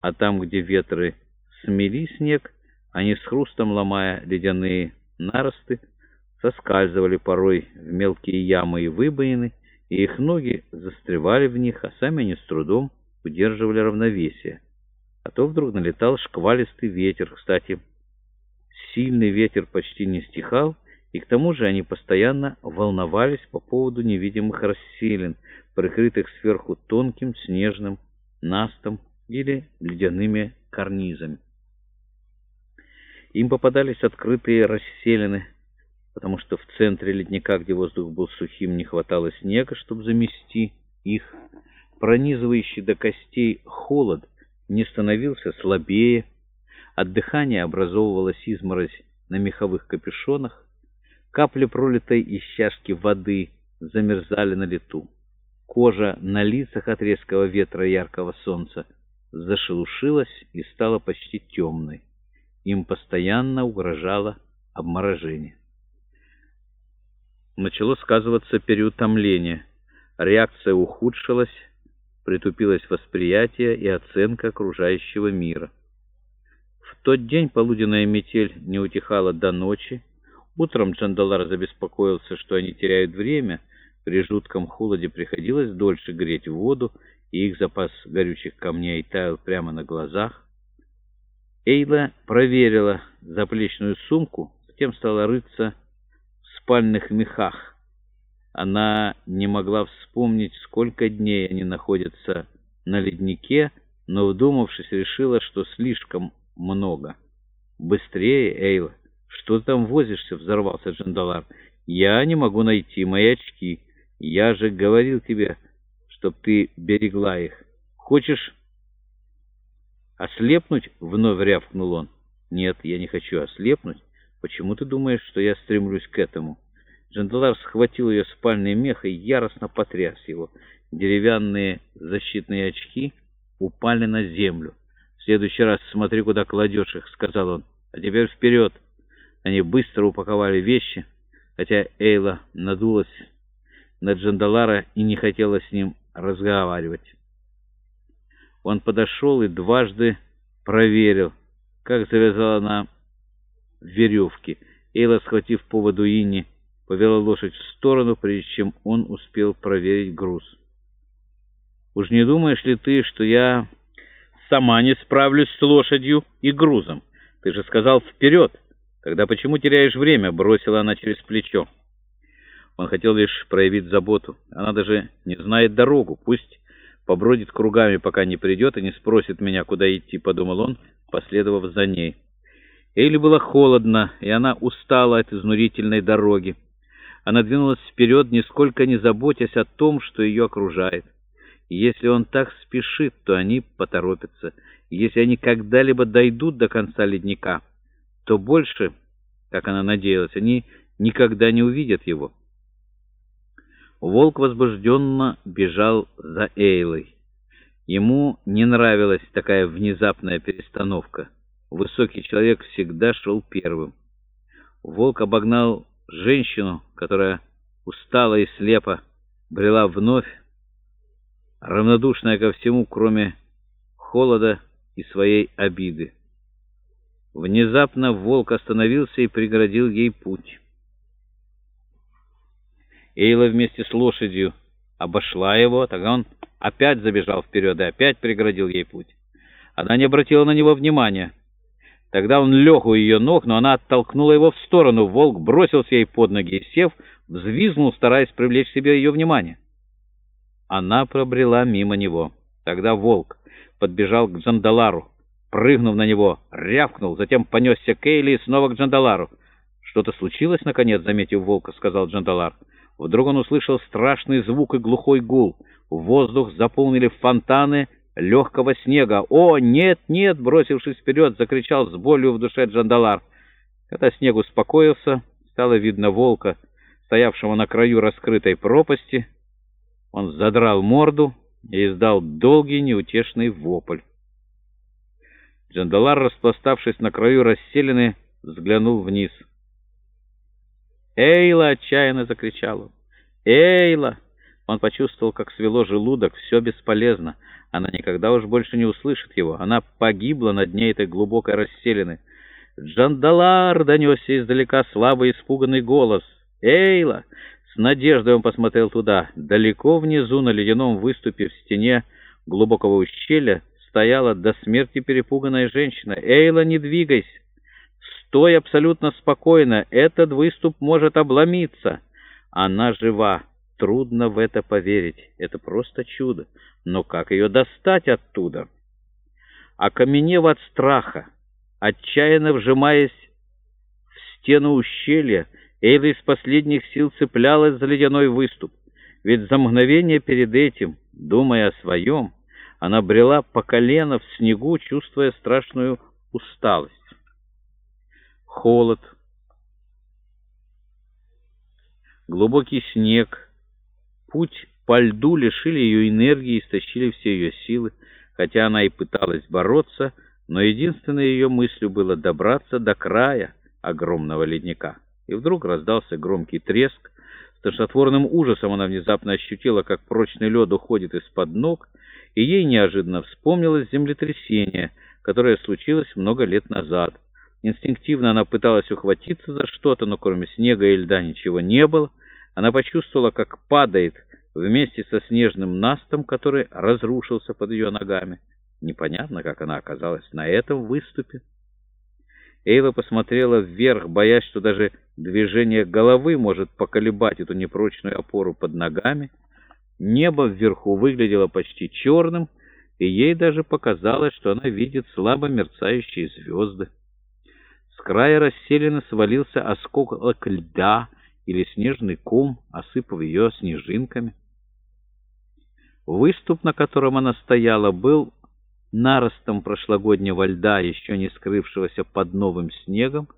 а там, где ветры смели снег, они с хрустом, ломая ледяные наросты, соскальзывали порой в мелкие ямы и выбоины, и их ноги застревали в них, а сами они с трудом удерживали равновесие. А то вдруг налетал шквалистый ветер. Кстати, сильный ветер почти не стихал, и к тому же они постоянно волновались по поводу невидимых расселин, прикрытых сверху тонким снежным настом или ледяными карнизами. Им попадались открытые расселины, потому что в центре ледника, где воздух был сухим, не хватало снега, чтобы замести их. Пронизывающий до костей холод не становился слабее, от дыхания образовывалась изморозь на меховых капюшонах, капли пролитой из чашки воды замерзали на лету. Кожа на лицах от резкого ветра яркого солнца зашелушилась и стала почти темной. Им постоянно угрожало обморожение. Начало сказываться переутомление. Реакция ухудшилась, притупилось восприятие и оценка окружающего мира. В тот день полуденная метель не утихала до ночи. Утром Джандалар забеспокоился, что они теряют время. При жутком холоде приходилось дольше греть воду, и их запас горючих камней таял прямо на глазах. Эйла проверила заплечную сумку, затем стала рыться в спальных мехах. Она не могла вспомнить, сколько дней они находятся на леднике, но, вдумавшись, решила, что слишком много. «Быстрее, Эйла! Что ты там возишься?» — взорвался Джандалар. «Я не могу найти мои очки. Я же говорил тебе, чтоб ты берегла их. Хочешь «Ослепнуть?» — вновь рявкнул он. «Нет, я не хочу ослепнуть. Почему ты думаешь, что я стремлюсь к этому?» Джандалар схватил ее спальный мех и яростно потряс его. Деревянные защитные очки упали на землю. «В следующий раз смотри, куда кладешь их», — сказал он. «А теперь вперед!» Они быстро упаковали вещи, хотя Эйла надулась на Джандалара и не хотела с ним разговаривать. Он подошел и дважды проверил, как завязала она веревки. Эйла, схватив поводу Инни, повела лошадь в сторону, прежде чем он успел проверить груз. «Уж не думаешь ли ты, что я сама не справлюсь с лошадью и грузом? Ты же сказал вперед! Тогда почему теряешь время?» — бросила она через плечо. Он хотел лишь проявить заботу. Она даже не знает дорогу. Пусть побродит кругами, пока не придет и не спросит меня, куда идти, — подумал он, последовав за ней. Эйли было холодно, и она устала от изнурительной дороги. Она двинулась вперед, нисколько не заботясь о том, что ее окружает. И если он так спешит, то они поторопятся. И если они когда-либо дойдут до конца ледника, то больше, как она надеялась, они никогда не увидят его. Волк возбужденно бежал за Эйлой. Ему не нравилась такая внезапная перестановка. Высокий человек всегда шел первым. Волк обогнал женщину, которая устала и слепо брела вновь, равнодушная ко всему, кроме холода и своей обиды. Внезапно волк остановился и преградил ей путь. Эйла вместе с лошадью обошла его, тогда он опять забежал вперед и опять преградил ей путь. Она не обратила на него внимания. Тогда он лег у ее ног, но она оттолкнула его в сторону. Волк бросился ей под ноги и, сев, взвизгнул, стараясь привлечь к себе ее внимание. Она пробрела мимо него. Тогда волк подбежал к Джандалару, прыгнув на него, рявкнул, затем понесся к Эйли и снова к Джандалару. «Что-то случилось, наконец?» — заметив волка, — сказал Джандалар. Вдруг он услышал страшный звук и глухой гул. Воздух заполнили фонтаны легкого снега. «О, нет, нет!» — бросившись вперед, закричал с болью в душе Джандалар. Когда снег успокоился, стало видно волка, стоявшего на краю раскрытой пропасти. Он задрал морду и издал долгий неутешный вопль. Джандалар, распластавшись на краю расселены, взглянул вниз — «Эйла!» — отчаянно закричал он. «Эйла! Он почувствовал, как свело желудок, все бесполезно. Она никогда уж больше не услышит его. Она погибла на дне этой глубокой расселины. «Джандалар!» — донесся издалека слабый испуганный голос. «Эйла!» С надеждой он посмотрел туда. Далеко внизу, на ледяном выступе в стене глубокого ущелья, стояла до смерти перепуганная женщина. «Эйла, не двигайся! Стой абсолютно спокойно! Этот выступ может обломиться!» Она жива. Трудно в это поверить. Это просто чудо. Но как ее достать оттуда? Окаменев от страха, отчаянно вжимаясь в стену ущелья, Эйла из последних сил цеплялась за ледяной выступ. Ведь за мгновение перед этим, думая о своем, она брела по колено в снегу, чувствуя страшную усталость. Холод, глубокий снег — Путь по льду лишили ее энергии, истощили все ее силы. Хотя она и пыталась бороться, но единственной ее мыслью было добраться до края огромного ледника. И вдруг раздался громкий треск. С тошнотворным ужасом она внезапно ощутила, как прочный лед уходит из-под ног, и ей неожиданно вспомнилось землетрясение, которое случилось много лет назад. Инстинктивно она пыталась ухватиться за что-то, но кроме снега и льда ничего не было. Она почувствовала, как падает вместе со снежным настом, который разрушился под ее ногами. Непонятно, как она оказалась на этом выступе. Эйва посмотрела вверх, боясь, что даже движение головы может поколебать эту непрочную опору под ногами. Небо вверху выглядело почти черным, и ей даже показалось, что она видит слабо мерцающие звезды. С края расселенно свалился осколок льда, или снежный ком, осыпав ее снежинками. Выступ, на котором она стояла, был наростом прошлогоднего льда, еще не скрывшегося под новым снегом,